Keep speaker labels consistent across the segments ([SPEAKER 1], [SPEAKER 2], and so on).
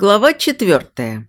[SPEAKER 1] Глава четвертая.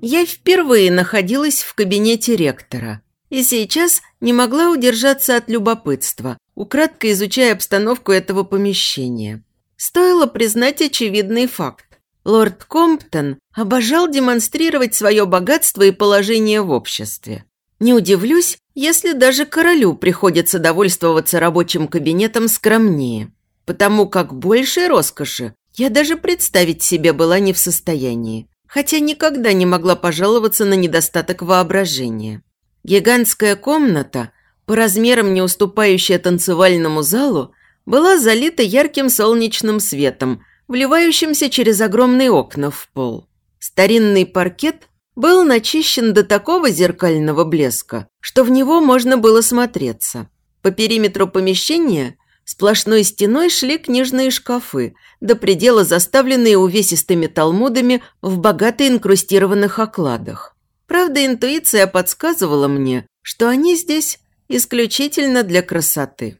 [SPEAKER 1] Я впервые находилась в кабинете ректора и сейчас не могла удержаться от любопытства, украдкой изучая обстановку этого помещения. Стоило признать очевидный факт. Лорд Комптон обожал демонстрировать свое богатство и положение в обществе. Не удивлюсь, если даже королю приходится довольствоваться рабочим кабинетом скромнее потому как большей роскоши я даже представить себе была не в состоянии, хотя никогда не могла пожаловаться на недостаток воображения. Гигантская комната, по размерам не уступающая танцевальному залу, была залита ярким солнечным светом, вливающимся через огромные окна в пол. Старинный паркет был начищен до такого зеркального блеска, что в него можно было смотреться. По периметру помещения Сплошной стеной шли книжные шкафы, до предела заставленные увесистыми талмудами в богато инкрустированных окладах. Правда, интуиция подсказывала мне, что они здесь исключительно для красоты.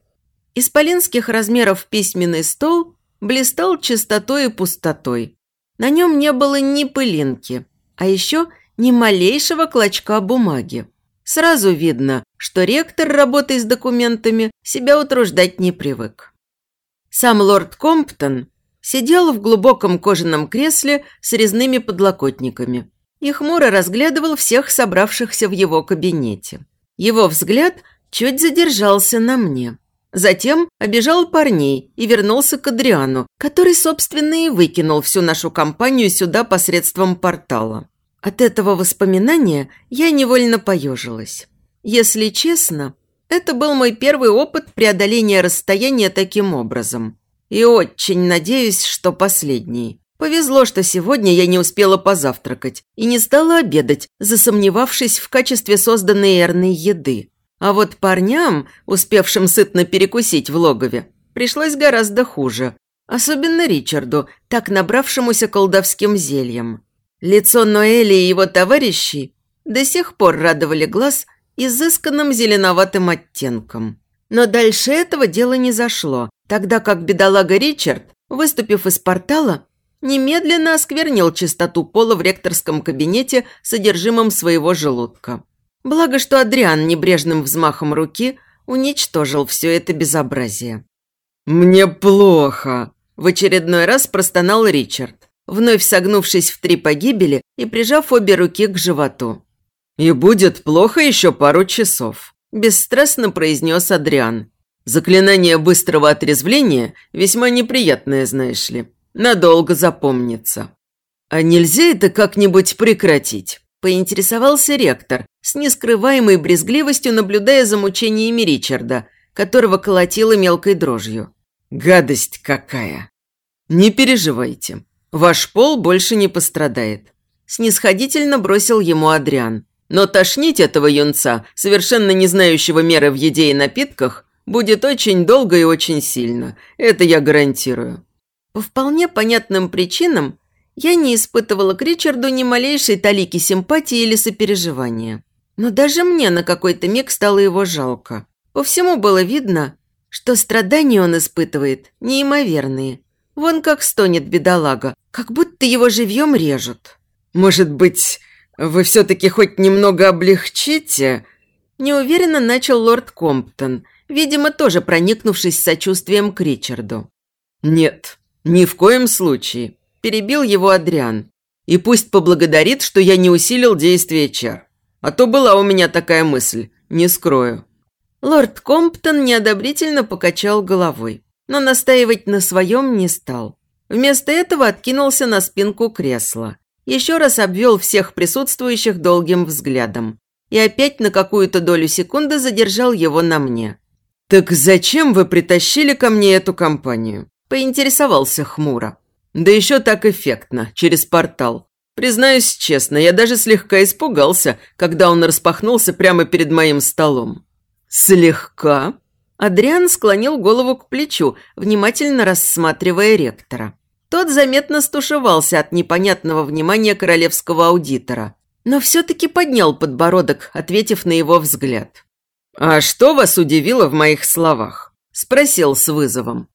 [SPEAKER 1] Исполинских размеров письменный стол блистал чистотой и пустотой. На нем не было ни пылинки, а еще ни малейшего клочка бумаги. Сразу видно, что ректор, работой с документами, себя утруждать не привык. Сам лорд Комптон сидел в глубоком кожаном кресле с резными подлокотниками и хмуро разглядывал всех собравшихся в его кабинете. Его взгляд чуть задержался на мне. Затем обежал парней и вернулся к Адриану, который, собственно, и выкинул всю нашу компанию сюда посредством портала. От этого воспоминания я невольно поежилась. Если честно, это был мой первый опыт преодоления расстояния таким образом. И очень надеюсь, что последний. Повезло, что сегодня я не успела позавтракать и не стала обедать, засомневавшись в качестве созданной Эрной еды. А вот парням, успевшим сытно перекусить в логове, пришлось гораздо хуже. Особенно Ричарду, так набравшемуся колдовским зельем. Лицо Ноэли и его товарищей до сих пор радовали глаз изысканным зеленоватым оттенком. Но дальше этого дела не зашло, тогда как бедолага Ричард, выступив из портала, немедленно осквернил чистоту пола в ректорском кабинете содержимым своего желудка. Благо, что Адриан небрежным взмахом руки уничтожил все это безобразие.
[SPEAKER 2] «Мне плохо», –
[SPEAKER 1] в очередной раз простонал Ричард вновь согнувшись в три погибели и прижав обе руки к животу.
[SPEAKER 2] «И будет плохо еще пару часов», –
[SPEAKER 1] бесстрастно произнес Адриан.
[SPEAKER 2] «Заклинание быстрого отрезвления весьма неприятное, знаешь ли. Надолго запомнится». «А нельзя это как-нибудь прекратить?» – поинтересовался ректор, с нескрываемой брезгливостью наблюдая за мучениями Ричарда, которого колотило мелкой дрожью.
[SPEAKER 1] «Гадость какая!»
[SPEAKER 2] «Не переживайте. Ваш пол больше не пострадает», – снисходительно бросил ему Адриан. «Но тошнить этого юнца, совершенно не знающего меры в еде и напитках, будет очень долго и очень сильно. Это я гарантирую».
[SPEAKER 1] По вполне понятным причинам я не испытывала к Ричарду ни малейшей талики симпатии или сопереживания. Но даже мне на какой-то миг стало его жалко. По всему было видно, что страдания он испытывает неимоверные – Вон как стонет бедолага, как будто его живьем режут.
[SPEAKER 2] «Может быть, вы все-таки хоть немного облегчите?»
[SPEAKER 1] Неуверенно начал лорд Комптон, видимо, тоже проникнувшись сочувствием к Ричарду.
[SPEAKER 2] «Нет, ни в коем случае», – перебил его Адриан. «И пусть поблагодарит, что я не усилил действие чар. А то была у меня такая мысль, не скрою».
[SPEAKER 1] Лорд Комптон неодобрительно покачал головой но настаивать на своем не стал. Вместо этого откинулся на спинку кресла. Еще раз обвел всех присутствующих долгим взглядом. И опять на какую-то долю секунды задержал его на мне.
[SPEAKER 2] «Так зачем вы притащили ко мне эту компанию?» – поинтересовался хмуро. «Да еще так эффектно, через портал. Признаюсь честно, я даже слегка испугался, когда он распахнулся прямо перед моим столом».
[SPEAKER 1] «Слегка?» Адриан склонил голову к плечу, внимательно рассматривая ректора. Тот заметно стушевался от непонятного внимания королевского аудитора, но все-таки поднял подбородок, ответив на его взгляд.
[SPEAKER 2] «А что вас удивило в моих словах?» – спросил с вызовом.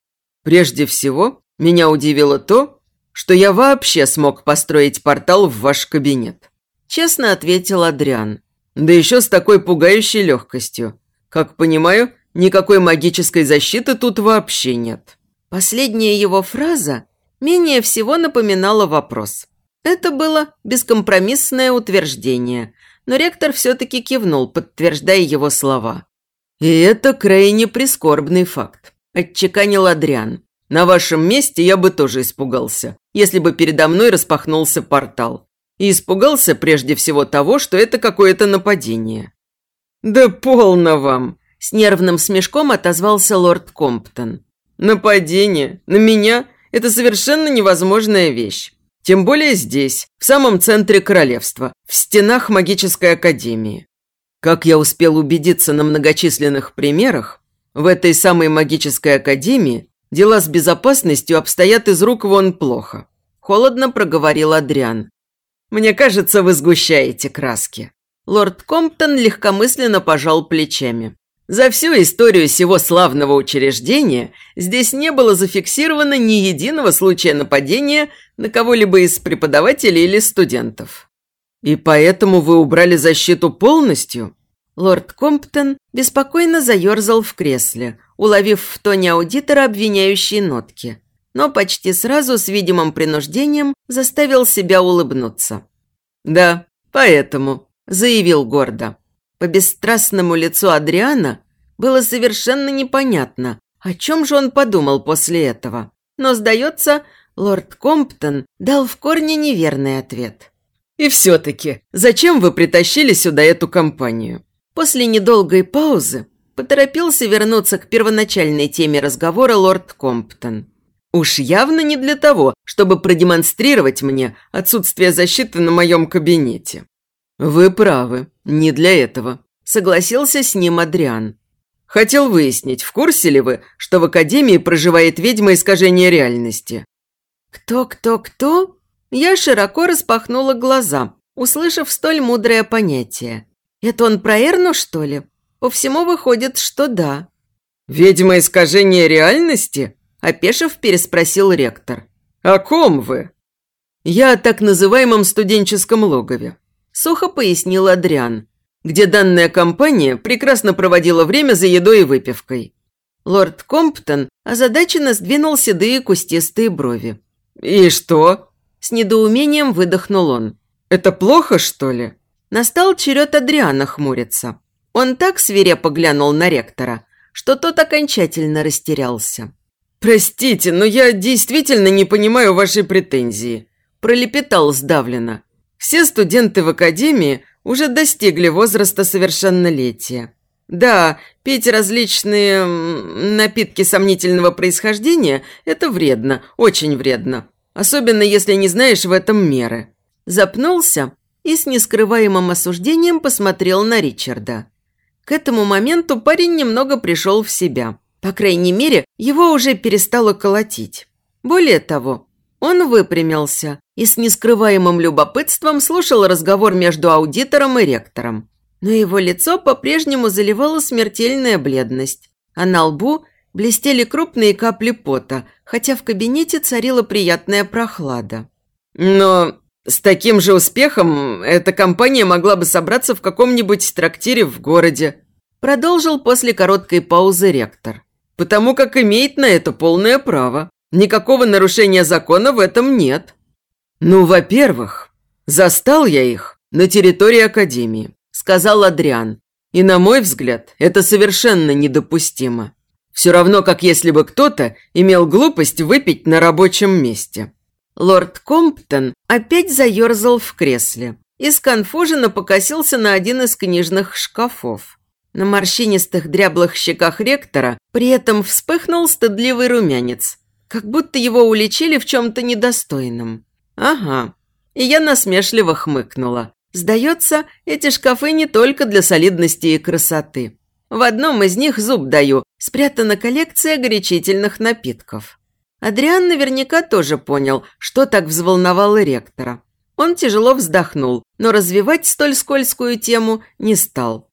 [SPEAKER 2] «Прежде всего, Меня удивило то, что я вообще смог построить портал в ваш кабинет. Честно ответил Адриан. Да еще с такой пугающей легкостью. Как понимаю, никакой магической защиты тут вообще нет.
[SPEAKER 1] Последняя его фраза менее всего напоминала вопрос. Это было бескомпромиссное утверждение, но ректор все-таки кивнул, подтверждая его слова.
[SPEAKER 2] «И это крайне прискорбный факт», – отчеканил Адриан. «На вашем месте я бы тоже испугался, если бы передо мной распахнулся портал. И испугался прежде всего того, что это какое-то нападение». «Да полно вам!» – с нервным смешком отозвался лорд Комптон. «Нападение? На меня? Это совершенно невозможная вещь. Тем более здесь, в самом центре королевства, в стенах магической академии. Как я успел убедиться на многочисленных примерах, в этой самой магической академии дела с безопасностью обстоят из рук вон плохо. Холодно проговорил Адриан. Мне кажется, вы сгущаете краски. Лорд Комптон легкомысленно пожал плечами. За всю историю сего славного учреждения здесь не было зафиксировано ни единого случая нападения на кого-либо из преподавателей или студентов. И поэтому вы убрали защиту полностью? Лорд Комптон беспокойно заерзал в кресле, уловив в тоне аудитора обвиняющие нотки, но почти сразу с видимым принуждением заставил себя улыбнуться. «Да, поэтому», – заявил гордо. По бесстрастному лицу Адриана было совершенно непонятно, о чем же он подумал после этого. Но, сдается, лорд Комптон дал в корне неверный ответ. «И все-таки, зачем вы притащили сюда эту компанию?» После недолгой паузы поторопился вернуться к первоначальной теме разговора лорд Комптон. Уж явно не для того, чтобы продемонстрировать мне отсутствие защиты на моем кабинете. «Вы правы, не для этого», – согласился с ним Адриан. «Хотел выяснить, в курсе ли вы, что в Академии проживает ведьма искажения реальности?»
[SPEAKER 1] «Кто-кто-кто?» Я широко распахнула глаза, услышав столь мудрое понятие. «Это он про Эрну, что ли?» По всему выходит, что да.
[SPEAKER 2] «Ведьма искажения реальности?» – опешив, переспросил ректор. «О ком вы?» «Я о так называемом студенческом логове сухо пояснил Адриан, где данная компания прекрасно проводила время за едой и выпивкой. Лорд Комптон озадаченно сдвинул седые кустистые брови. «И что?» – с недоумением выдохнул он. «Это плохо, что ли?» Настал черед Адриана хмуриться. Он так свирепо глянул на ректора, что тот окончательно растерялся. «Простите, но я действительно не понимаю вашей претензии», – пролепетал сдавленно. Все студенты в академии уже достигли возраста совершеннолетия. Да, пить различные напитки сомнительного происхождения – это вредно, очень вредно. Особенно, если не знаешь в этом меры. Запнулся и с нескрываемым осуждением посмотрел на Ричарда. К этому моменту парень немного пришел в себя. По крайней мере, его уже перестало колотить. Более того, он выпрямился и с нескрываемым любопытством слушал разговор между аудитором и ректором. Но его лицо по-прежнему заливала смертельная бледность, а на лбу блестели крупные капли пота, хотя в кабинете царила приятная прохлада. «Но с таким же успехом эта компания могла бы собраться в каком-нибудь трактире в городе», продолжил после короткой паузы ректор. «Потому как имеет на это полное право». Никакого нарушения закона в этом нет. Ну, во-первых, застал я их на территории Академии, сказал Адриан. И на мой взгляд, это совершенно недопустимо. Все равно, как если бы кто-то имел глупость выпить на рабочем месте. Лорд Комптон опять заерзал в кресле и сконфуженно покосился на один из книжных шкафов. На морщинистых дряблых щеках ректора при этом вспыхнул стыдливый румянец, как будто его уличили в чем-то недостойном. Ага. И я насмешливо хмыкнула. Сдается, эти шкафы не только для солидности и красоты. В одном из них зуб даю, спрятана коллекция горячительных напитков. Адриан наверняка тоже понял, что так взволновало ректора. Он тяжело вздохнул, но развивать столь скользкую тему не стал.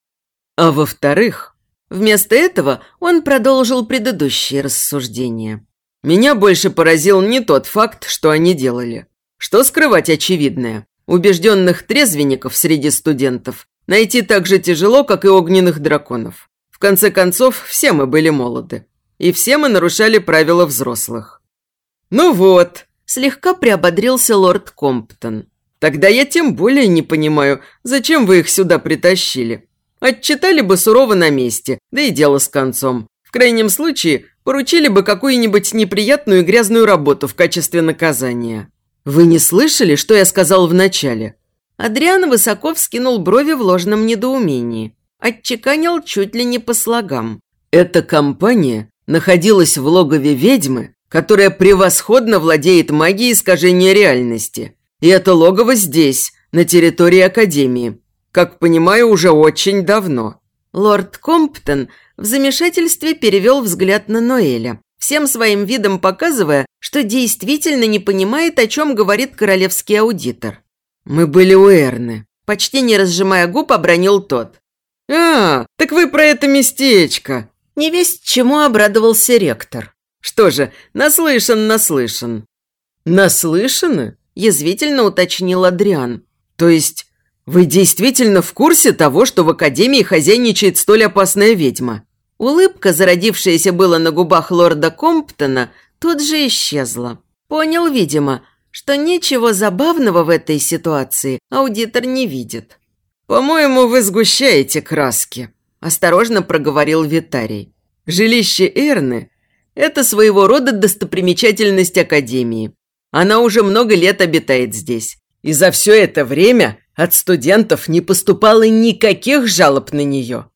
[SPEAKER 2] А во-вторых, вместо этого он продолжил предыдущие рассуждения. Меня больше поразил не тот факт, что они делали. Что скрывать очевидное? Убежденных трезвенников среди студентов найти так же тяжело, как и огненных драконов. В конце концов, все мы были молоды. И все мы нарушали правила взрослых. «Ну вот», – слегка приободрился лорд Комптон. «Тогда я тем более не понимаю, зачем вы их сюда притащили. Отчитали бы сурово на месте, да и дело с концом. В крайнем случае, поручили бы какую-нибудь неприятную грязную работу в качестве наказания. Вы не слышали, что я сказал вначале?
[SPEAKER 1] Адриан высоко вскинул брови в ложном недоумении. Отчеканил чуть ли не по слогам.
[SPEAKER 2] Эта компания находилась в логове ведьмы, которая превосходно владеет магией искажения реальности. И это логово здесь, на территории Академии. Как понимаю, уже очень давно.
[SPEAKER 1] Лорд Комптон в замешательстве перевел взгляд на Ноэля, всем своим видом показывая, что действительно не понимает, о чем говорит королевский аудитор.
[SPEAKER 2] «Мы были у Эрны», –
[SPEAKER 1] почти не разжимая губ, обронил тот.
[SPEAKER 2] «А, так вы про это местечко!»
[SPEAKER 1] Не весть чему обрадовался ректор.
[SPEAKER 2] «Что же, наслышан, наслышан».
[SPEAKER 1] «Наслышаны?» – язвительно уточнил Адриан.
[SPEAKER 2] «То есть вы действительно в курсе того, что в Академии хозяйничает столь опасная ведьма?»
[SPEAKER 1] Улыбка, зародившаяся было на губах лорда Комптона, тут же исчезла. Понял, видимо, что ничего забавного в этой ситуации аудитор не видит.
[SPEAKER 2] «По-моему, вы сгущаете краски», – осторожно проговорил Витарий. «Жилище Эрны – это своего рода достопримечательность Академии. Она уже много лет обитает здесь. И за все это время от студентов не поступало никаких жалоб на нее.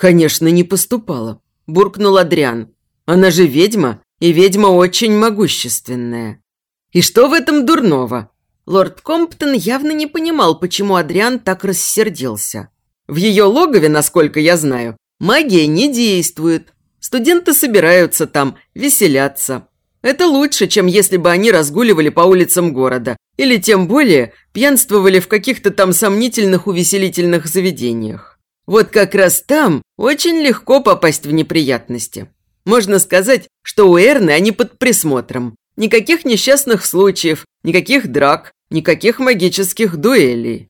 [SPEAKER 2] «Конечно, не поступала», – буркнул Адриан. «Она же ведьма, и ведьма очень могущественная». «И что в этом дурного?»
[SPEAKER 1] Лорд Комптон явно не понимал, почему Адриан так рассердился.
[SPEAKER 2] «В ее логове, насколько я знаю, магия не действует. Студенты собираются там, веселятся. Это лучше, чем если бы они разгуливали по улицам города или, тем более, пьянствовали в каких-то там сомнительных увеселительных заведениях. Вот как раз там очень легко попасть в неприятности. Можно сказать, что у Эрны они под присмотром. Никаких несчастных случаев, никаких драк, никаких магических дуэлей.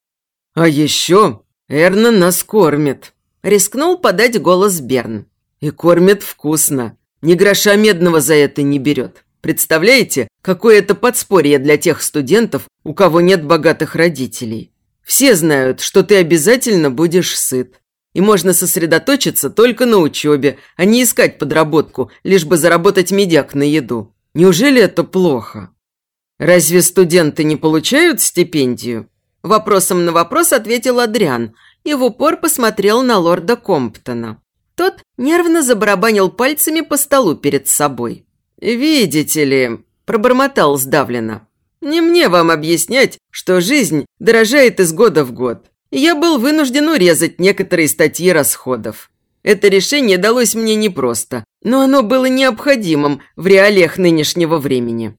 [SPEAKER 2] А еще Эрна нас кормит. Рискнул подать голос Берн. И кормит вкусно. Ни гроша медного за это не берет. Представляете, какое это подспорье для тех студентов, у кого нет богатых родителей. Все знают, что ты обязательно будешь сыт. И можно сосредоточиться только на учебе, а не искать подработку, лишь бы заработать медяк на еду. Неужели это плохо? Разве студенты не получают стипендию?
[SPEAKER 1] Вопросом на вопрос ответил Адриан и в упор посмотрел на лорда Комптона. Тот нервно забарабанил пальцами по столу перед собой.
[SPEAKER 2] «Видите ли», – пробормотал сдавленно, – «не мне вам объяснять, что жизнь дорожает из года в год я был вынужден урезать некоторые статьи расходов. Это решение далось мне непросто, но оно было необходимым в реалиях нынешнего времени.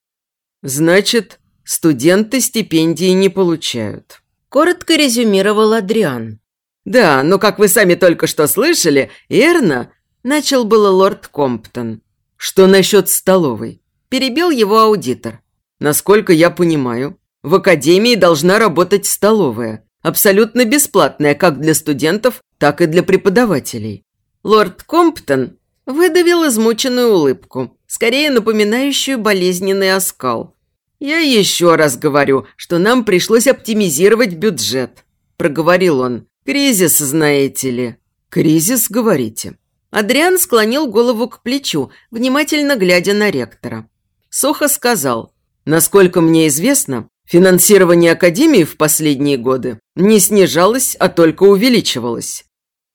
[SPEAKER 2] Значит, студенты стипендии не получают.
[SPEAKER 1] Коротко резюмировал Адриан.
[SPEAKER 2] Да, но как вы сами только что слышали, Эрна, начал было лорд Комптон. Что насчет столовой? Перебил его аудитор. Насколько я понимаю, в академии должна работать столовая абсолютно бесплатная как для студентов, так и для преподавателей. Лорд Комптон выдавил измученную улыбку, скорее напоминающую болезненный оскал. «Я еще раз говорю, что нам пришлось оптимизировать бюджет», – проговорил он. «Кризис, знаете ли». «Кризис, говорите».
[SPEAKER 1] Адриан склонил голову к плечу, внимательно глядя на ректора.
[SPEAKER 2] Сухо сказал, «Насколько мне известно, Финансирование Академии в последние годы не снижалось, а только увеличивалось.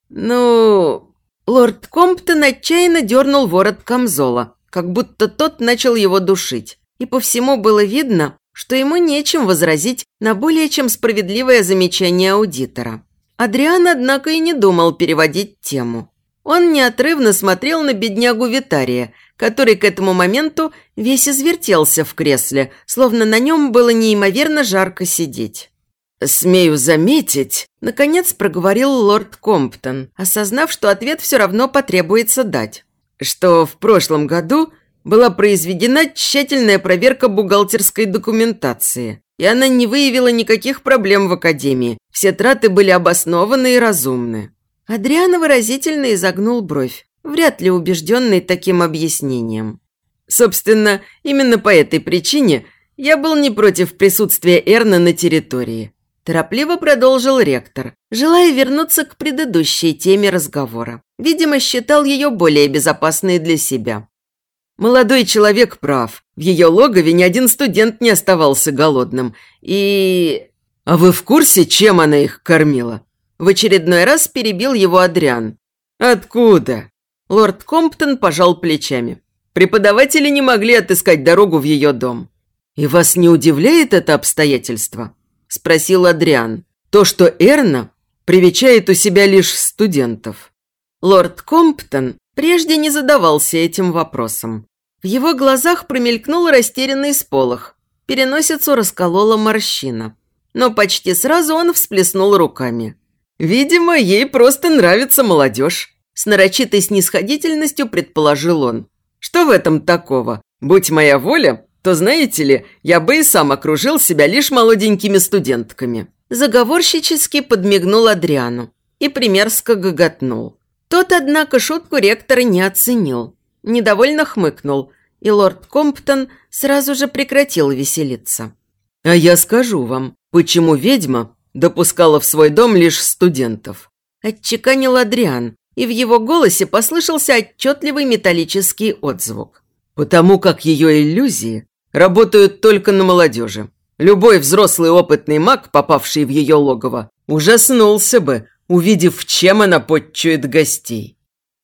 [SPEAKER 1] Ну, лорд Комптон отчаянно дернул ворот камзола, как будто тот начал его душить. И по всему было видно, что ему нечем возразить на более чем справедливое замечание аудитора. Адриан, однако, и не думал переводить тему. Он неотрывно смотрел на беднягу Витария – который к этому моменту весь извертелся в кресле, словно на нем было неимоверно жарко сидеть.
[SPEAKER 2] «Смею заметить», –
[SPEAKER 1] наконец проговорил лорд Комптон, осознав, что ответ все равно потребуется дать,
[SPEAKER 2] что в прошлом году была произведена тщательная проверка бухгалтерской документации, и она не выявила никаких проблем в академии. Все траты были обоснованы и разумны.
[SPEAKER 1] Адриан выразительно изогнул бровь, вряд ли убежденный таким объяснением.
[SPEAKER 2] Собственно, именно по этой причине я был не против присутствия Эрна на территории.
[SPEAKER 1] Торопливо продолжил ректор, желая вернуться к предыдущей теме разговора. Видимо, считал ее более безопасной для себя.
[SPEAKER 2] Молодой человек прав. В ее логове ни один студент не оставался голодным. И... А вы в курсе, чем она их кормила? В очередной раз перебил его Адриан. Откуда? Лорд Комптон пожал плечами. Преподаватели не могли отыскать дорогу в ее дом. «И вас не удивляет это обстоятельство?» – спросил Адриан. «То, что Эрна привечает у себя лишь студентов».
[SPEAKER 1] Лорд Комптон прежде не задавался этим вопросом. В его глазах промелькнул растерянный сполох. Переносицу расколола морщина. Но почти сразу он всплеснул руками.
[SPEAKER 2] «Видимо, ей просто нравится молодежь», – с нарочитой снисходительностью предположил он. Что в этом такого? Будь моя воля, то, знаете ли, я бы и сам окружил себя лишь молоденькими студентками».
[SPEAKER 1] Заговорщически подмигнул Адриану и примерзко гоготнул. Тот, однако, шутку ректора не оценил. Недовольно хмыкнул, и лорд Комптон сразу же прекратил веселиться.
[SPEAKER 2] «А я скажу вам, почему ведьма допускала в свой дом лишь студентов?»
[SPEAKER 1] Отчеканил Адриан, и в его голосе послышался отчетливый металлический отзвук.
[SPEAKER 2] «Потому как ее иллюзии работают только на молодежи. Любой взрослый опытный маг, попавший в ее логово, ужаснулся бы, увидев, чем она подчует гостей».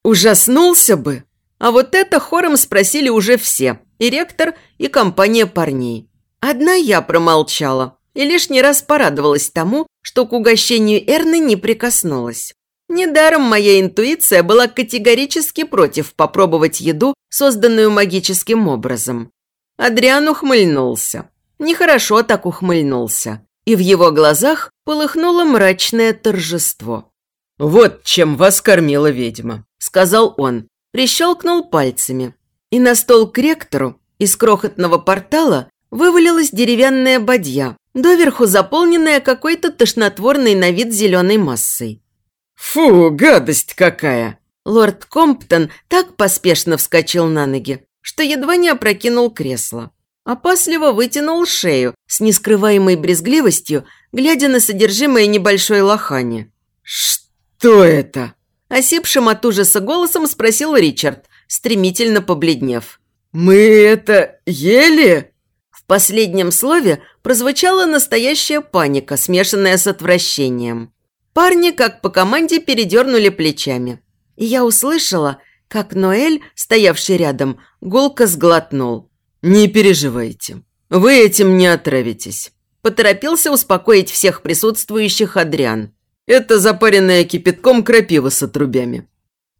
[SPEAKER 1] «Ужаснулся бы?» А вот это хором спросили уже все, и ректор, и компания парней. Одна я промолчала и лишний раз порадовалась тому, что к угощению Эрны не прикоснулась. Недаром моя интуиция была категорически против попробовать еду, созданную магическим образом. Адриан ухмыльнулся. Нехорошо так ухмыльнулся. И в его глазах полыхнуло мрачное торжество.
[SPEAKER 2] «Вот чем вас кормила ведьма», – сказал он.
[SPEAKER 1] Прищелкнул пальцами. И на стол к ректору из крохотного портала вывалилась деревянная бадья, доверху заполненная какой-то тошнотворной на вид зеленой массой.
[SPEAKER 2] «Фу, гадость какая!»
[SPEAKER 1] Лорд Комптон так поспешно вскочил на ноги, что едва не опрокинул кресло. Опасливо вытянул шею с нескрываемой брезгливостью, глядя на содержимое небольшой лохани.
[SPEAKER 2] «Что это?»
[SPEAKER 1] Осипшим от ужаса голосом спросил Ричард, стремительно побледнев.
[SPEAKER 2] «Мы это ели?»
[SPEAKER 1] В последнем слове прозвучала настоящая паника, смешанная с отвращением. Парни, как по команде, передернули плечами. И я услышала, как Ноэль, стоявший рядом, гулко сглотнул.
[SPEAKER 2] «Не переживайте, вы этим не отравитесь», –
[SPEAKER 1] поторопился успокоить всех присутствующих Адриан.
[SPEAKER 2] «Это запаренная кипятком крапива с отрубями».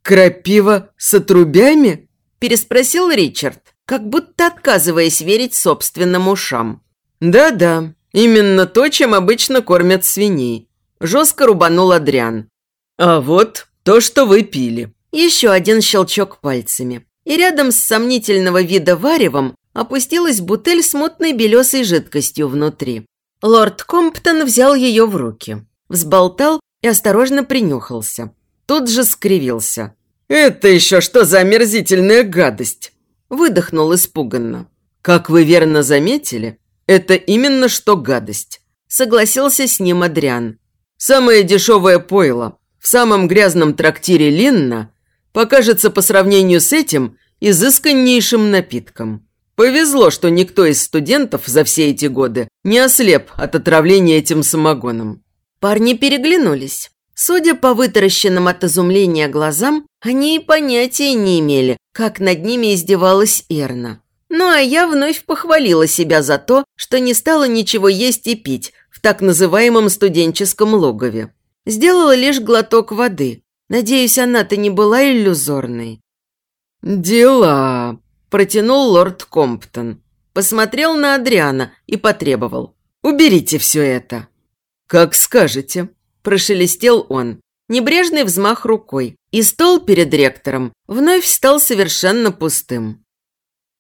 [SPEAKER 2] «Крапива с отрубями?»
[SPEAKER 1] – переспросил Ричард, как будто отказываясь верить собственным ушам.
[SPEAKER 2] «Да-да, именно то, чем обычно кормят свиней», Жестко рубанул Адриан. «А вот то, что вы пили».
[SPEAKER 1] Еще один щелчок пальцами. И рядом с сомнительного вида варевом опустилась бутыль с мутной белесой жидкостью внутри. Лорд Комптон взял ее в руки, взболтал и осторожно принюхался. Тут же скривился.
[SPEAKER 2] «Это еще что за омерзительная гадость?» Выдохнул испуганно. «Как вы верно заметили, это именно что гадость», согласился с ним Адриан. Самое дешевое пойло в самом грязном трактире Линна покажется по сравнению с этим изысканнейшим напитком. Повезло, что никто из студентов за все эти годы не ослеп от отравления этим самогоном.
[SPEAKER 1] Парни переглянулись. Судя по вытаращенным от изумления глазам, они и понятия не имели, как над ними издевалась Эрна. Ну а я вновь похвалила себя за то, что не стала ничего есть и пить, так называемом студенческом логове. Сделала лишь глоток воды. Надеюсь, она-то не была иллюзорной.
[SPEAKER 2] «Дела», – протянул лорд Комптон. Посмотрел на Адриана и потребовал. «Уберите все это». «Как скажете», – прошелестел он.
[SPEAKER 1] Небрежный взмах рукой, и стол перед ректором вновь стал совершенно пустым.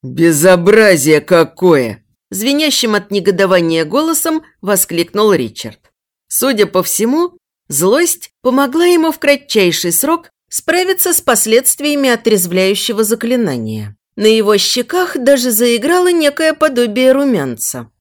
[SPEAKER 2] «Безобразие какое!»
[SPEAKER 1] Звенящим от негодования голосом воскликнул Ричард. Судя по всему, злость помогла ему в кратчайший срок справиться с последствиями отрезвляющего заклинания. На его щеках даже заиграло некое подобие румянца.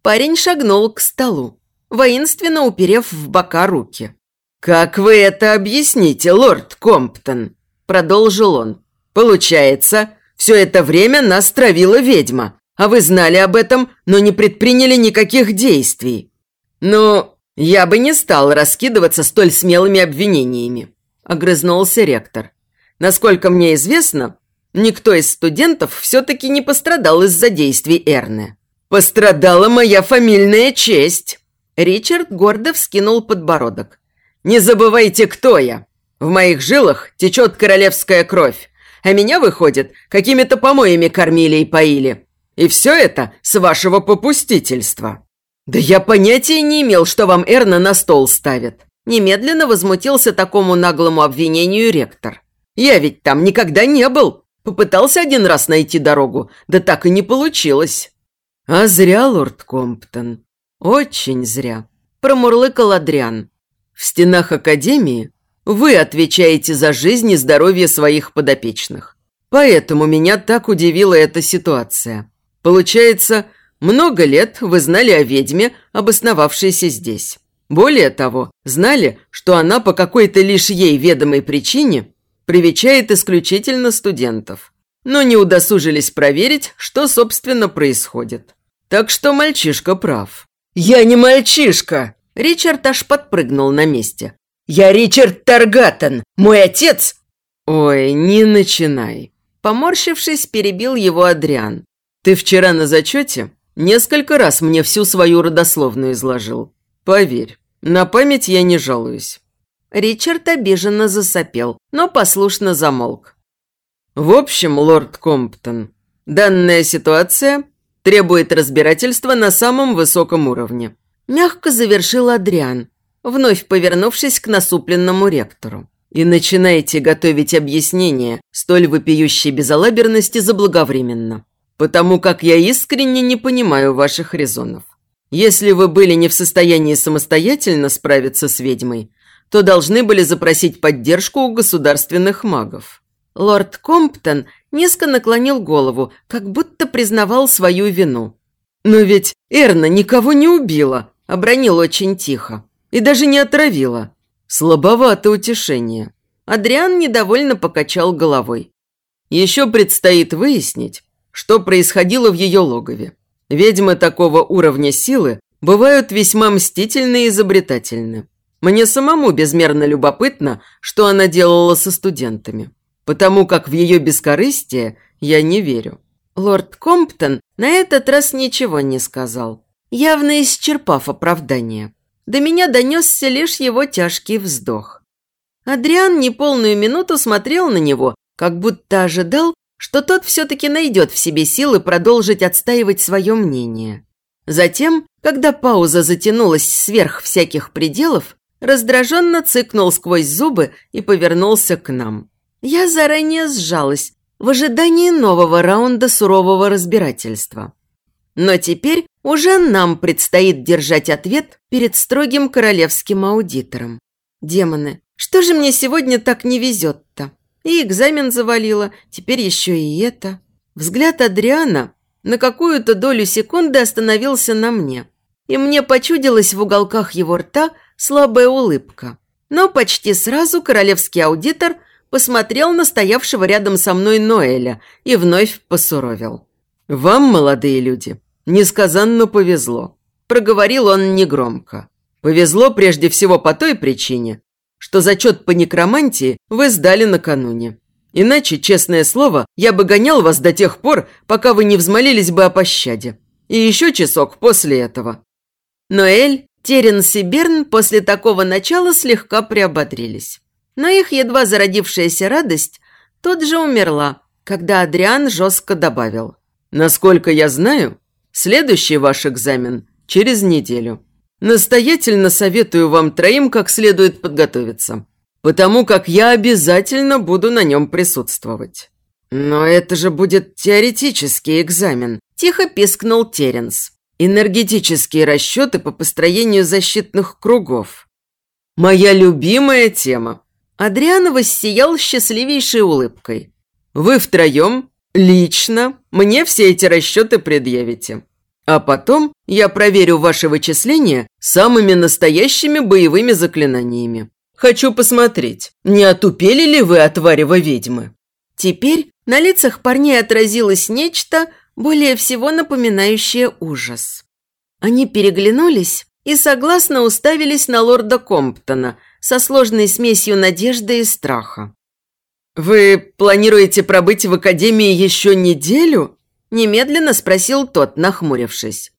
[SPEAKER 1] Парень шагнул к столу, воинственно уперев в бока руки.
[SPEAKER 2] «Как вы это объясните, лорд Комптон?» – продолжил он. «Получается, все это время нас травила ведьма, а вы знали об этом, но не предприняли никаких действий. Ну, я бы не стал раскидываться столь смелыми обвинениями», – огрызнулся ректор. «Насколько мне известно, никто из студентов все-таки не пострадал из-за действий Эрны». «Пострадала моя фамильная честь!» Ричард гордо вскинул подбородок. «Не забывайте, кто я. В моих жилах течет королевская кровь, а меня, выходит, какими-то помоями кормили и поили. И все это с вашего попустительства». «Да я понятия не имел, что вам Эрна на стол ставит». Немедленно возмутился такому наглому обвинению ректор. «Я ведь там никогда не был. Попытался один раз найти дорогу, да так и не получилось». «А зря, лорд Комптон, очень зря», – промурлыкал Адриан. «В стенах Академии вы отвечаете за жизнь и здоровье своих подопечных. Поэтому меня так удивила эта ситуация. Получается, много лет вы знали о ведьме, обосновавшейся здесь. Более того, знали, что она по какой-то лишь ей ведомой причине привечает исключительно студентов но не удосужились проверить, что, собственно, происходит. Так что мальчишка прав. «Я не мальчишка!» Ричард аж подпрыгнул на месте. «Я Ричард Таргатон! Мой отец...» «Ой, не начинай!» Поморщившись, перебил его Адриан. «Ты вчера на зачете несколько раз мне всю свою родословную изложил. Поверь, на память я не жалуюсь». Ричард обиженно засопел, но послушно замолк. В общем, лорд Комптон, данная ситуация требует разбирательства на самом высоком уровне. Мягко завершил Адриан, вновь повернувшись к насупленному ректору. И начинайте готовить объяснение столь вопиющей безалаберности заблаговременно. Потому как я искренне не понимаю ваших резонов. Если вы были не в состоянии самостоятельно справиться с ведьмой, то должны были запросить поддержку у государственных магов. Лорд Комптон низко наклонил голову, как будто признавал свою вину. «Но ведь Эрна никого не убила», – обронил очень тихо. «И даже не отравила. Слабовато утешение». Адриан недовольно покачал головой. «Еще предстоит выяснить, что происходило в ее логове. Ведьмы такого уровня силы бывают весьма мстительны и изобретательны. Мне самому безмерно любопытно, что она делала со студентами потому как в ее бескорыстие я не верю. Лорд Комптон на этот раз ничего не сказал, явно исчерпав оправдание. До меня донесся лишь его тяжкий вздох. Адриан неполную минуту смотрел на него, как будто ожидал, что тот все-таки найдет в себе силы продолжить отстаивать свое мнение. Затем, когда пауза затянулась сверх всяких пределов, раздраженно цыкнул сквозь зубы и повернулся к нам. Я заранее сжалась в ожидании нового раунда сурового разбирательства. Но теперь уже нам предстоит держать ответ перед строгим королевским аудитором. Демоны, что же мне сегодня так не везет-то? И экзамен завалила, теперь еще и это. Взгляд Адриана на какую-то долю секунды остановился на мне. И мне почудилась в уголках его рта слабая улыбка. Но почти сразу королевский аудитор – посмотрел на стоявшего рядом со мной Ноэля и вновь посуровил. «Вам, молодые люди, несказанно повезло», – проговорил он негромко. «Повезло прежде всего по той причине, что зачет по некромантии вы сдали накануне. Иначе, честное слово, я бы гонял вас до тех пор, пока вы не взмолились бы о пощаде. И еще часок после этого». Ноэль, Теренс и Берн после такого начала слегка приободрились. Но их едва зародившаяся радость тут же умерла, когда Адриан жестко добавил. «Насколько я знаю, следующий ваш экзамен через неделю. Настоятельно советую вам троим как следует подготовиться, потому как я обязательно буду на нем присутствовать». «Но это же будет теоретический экзамен», – тихо пискнул Теренс. «Энергетические расчеты по построению защитных кругов». «Моя любимая тема». Адриан воссиял счастливейшей улыбкой. «Вы втроем, лично, мне все эти расчеты предъявите. А потом я проверю ваши вычисления самыми настоящими боевыми заклинаниями. Хочу посмотреть, не отупели ли вы от варева ведьмы?»
[SPEAKER 1] Теперь на лицах парней отразилось нечто, более всего напоминающее ужас. Они переглянулись и согласно уставились на лорда Комптона со сложной смесью надежды и страха.
[SPEAKER 2] «Вы планируете пробыть в академии еще неделю?»
[SPEAKER 1] – немедленно спросил тот, нахмурившись.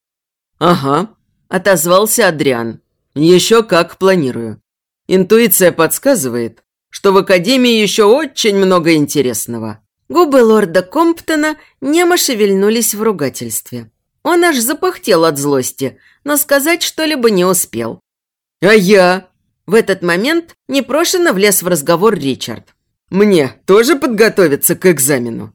[SPEAKER 2] «Ага», – отозвался Адриан. «Еще как планирую. Интуиция подсказывает, что в Академии еще очень много интересного».
[SPEAKER 1] Губы лорда Комптона немо шевельнулись в ругательстве. Он аж запахтел от злости, но сказать что-либо не успел.
[SPEAKER 2] «А я?»
[SPEAKER 1] В этот момент непрошено влез в разговор Ричард.
[SPEAKER 2] «Мне тоже подготовиться к экзамену?»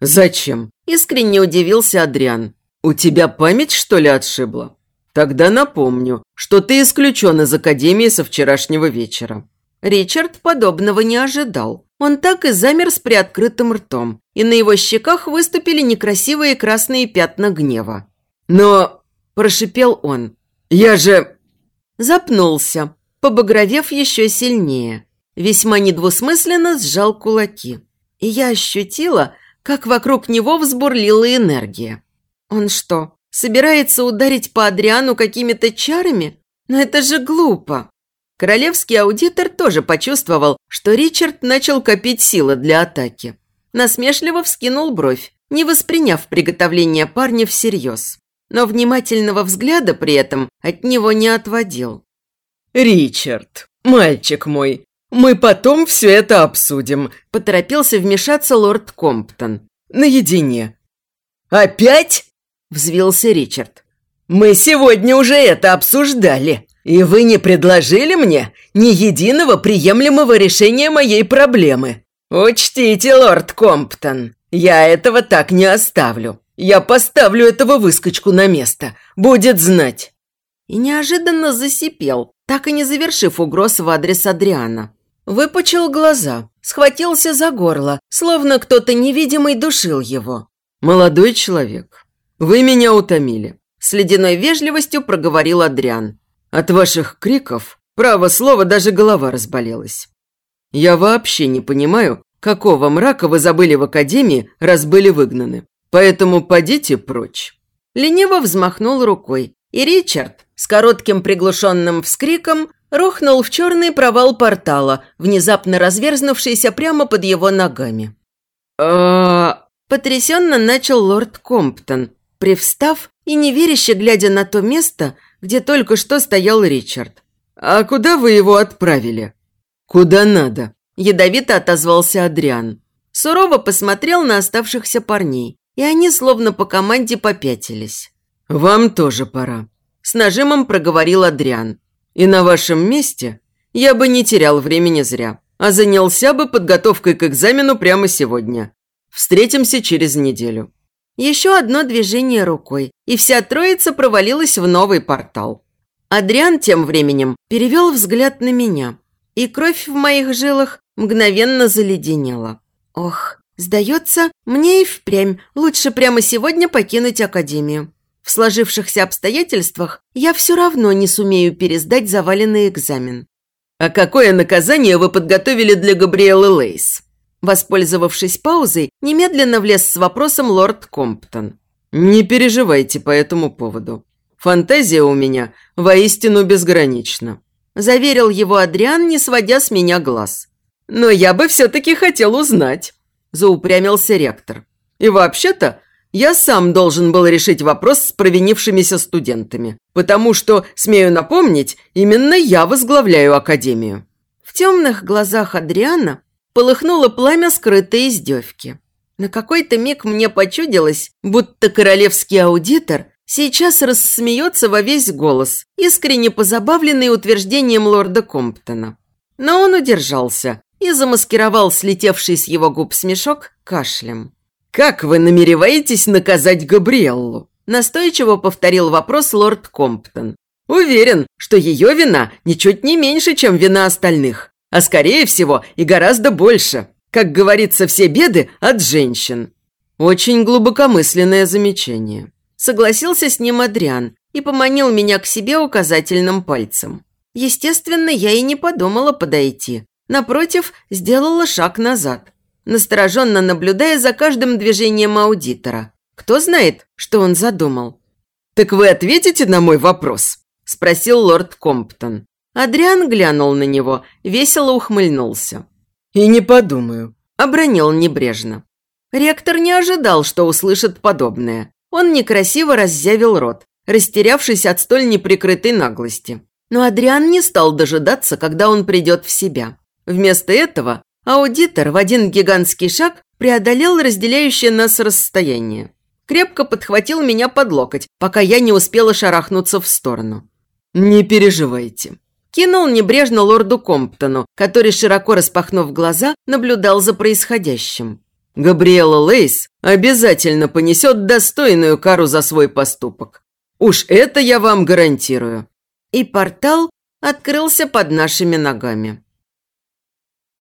[SPEAKER 2] «Зачем?» – искренне удивился Адриан. «У тебя память, что ли, отшибла? Тогда напомню, что ты исключен из Академии со вчерашнего вечера.
[SPEAKER 1] Ричард подобного не ожидал. Он так и замер с приоткрытым ртом, и на его щеках выступили некрасивые красные пятна гнева.
[SPEAKER 2] «Но...» – прошипел он. «Я же...»
[SPEAKER 1] Запнулся, побагровев еще сильнее. Весьма недвусмысленно сжал кулаки. И я ощутила, как вокруг него взбурлила энергия. Он что, собирается ударить по Адриану какими-то чарами? Но это же глупо. Королевский аудитор тоже почувствовал, что Ричард начал копить силы для атаки. Насмешливо вскинул бровь, не восприняв приготовление парня всерьез. Но внимательного взгляда при этом от него не отводил.
[SPEAKER 2] «Ричард, мальчик мой, мы потом все это обсудим», – поторопился вмешаться лорд Комптон. «Наедине». «Опять?» – взвился Ричард. «Мы сегодня уже это обсуждали». «И вы не предложили мне ни единого приемлемого решения моей проблемы. Учтите, лорд Комптон, я этого так не оставлю. Я поставлю этого выскочку на место. Будет знать».
[SPEAKER 1] И неожиданно засипел, так и не завершив угроз в адрес Адриана. Выпучил глаза, схватился за горло, словно кто-то невидимый душил его.
[SPEAKER 2] «Молодой человек, вы меня утомили», – с ледяной вежливостью проговорил Адриан. От ваших криков, право слово, даже голова разболелась. Я вообще не понимаю, какого мрака вы забыли в академии, раз были выгнаны. Поэтому подите прочь».
[SPEAKER 1] Лениво взмахнул рукой, и Ричард с коротким приглушенным вскриком рухнул в черный провал портала, внезапно разверзнувшийся прямо под его ногами.
[SPEAKER 2] а
[SPEAKER 1] Потрясенно начал лорд Комптон, привстав и неверяще глядя на то место, где только что стоял Ричард.
[SPEAKER 2] «А куда вы его отправили?» «Куда надо», – ядовито отозвался Адриан.
[SPEAKER 1] Сурово посмотрел на оставшихся парней, и они словно по команде попятились.
[SPEAKER 2] «Вам тоже пора», – с нажимом проговорил Адриан. «И на вашем месте я бы не терял времени зря, а занялся бы подготовкой к экзамену прямо сегодня. Встретимся через неделю».
[SPEAKER 1] Еще одно движение рукой, и вся троица провалилась в новый портал. Адриан тем временем перевел взгляд на меня, и кровь в моих жилах мгновенно заледенела. Ох, сдается, мне и впрямь лучше прямо сегодня покинуть Академию. В сложившихся обстоятельствах я все равно не сумею пересдать заваленный экзамен.
[SPEAKER 2] «А какое наказание вы подготовили для Габриэлы Лейс?»
[SPEAKER 1] Воспользовавшись паузой, немедленно влез с вопросом лорд Комптон.
[SPEAKER 2] «Не переживайте по этому поводу. Фантазия у меня воистину безгранична», – заверил его Адриан, не сводя с меня глаз. «Но я бы все-таки хотел узнать», – заупрямился ректор. «И вообще-то я сам должен был решить вопрос с провинившимися студентами, потому что, смею напомнить, именно я возглавляю академию».
[SPEAKER 1] В темных глазах Адриана полыхнуло пламя скрытой издевки. На какой-то миг мне почудилось, будто королевский аудитор сейчас рассмеется во весь голос, искренне позабавленный утверждением лорда Комптона. Но он удержался и замаскировал слетевший с его губ смешок кашлем.
[SPEAKER 2] «Как вы намереваетесь наказать Габриэллу?»
[SPEAKER 1] Настойчиво повторил вопрос лорд Комптон.
[SPEAKER 2] «Уверен, что ее вина ничуть не меньше, чем вина остальных, а скорее всего и гораздо больше. Как говорится, все беды от женщин».
[SPEAKER 1] Очень глубокомысленное замечание. Согласился с ним Адриан и поманил меня к себе указательным пальцем. Естественно, я и не подумала подойти. Напротив, сделала шаг назад, настороженно наблюдая за каждым движением аудитора. Кто знает, что он задумал.
[SPEAKER 2] «Так вы ответите на мой вопрос?» – спросил лорд Комптон.
[SPEAKER 1] Адриан глянул на него, весело ухмыльнулся.
[SPEAKER 2] «И не подумаю», –
[SPEAKER 1] обронил небрежно. Ректор не ожидал, что услышит подобное. Он некрасиво раззявил рот, растерявшись от столь неприкрытой наглости. Но Адриан не стал дожидаться, когда он придет в себя. Вместо этого аудитор в один гигантский шаг преодолел разделяющее нас расстояние. Крепко подхватил меня под локоть, пока я не успела шарахнуться в сторону.
[SPEAKER 2] «Не переживайте»,
[SPEAKER 1] кинул небрежно лорду Комптону, который, широко распахнув глаза, наблюдал за происходящим.
[SPEAKER 2] Габриэла Лейс обязательно понесет достойную кару за свой поступок. Уж это я вам гарантирую.
[SPEAKER 1] И портал открылся под нашими ногами.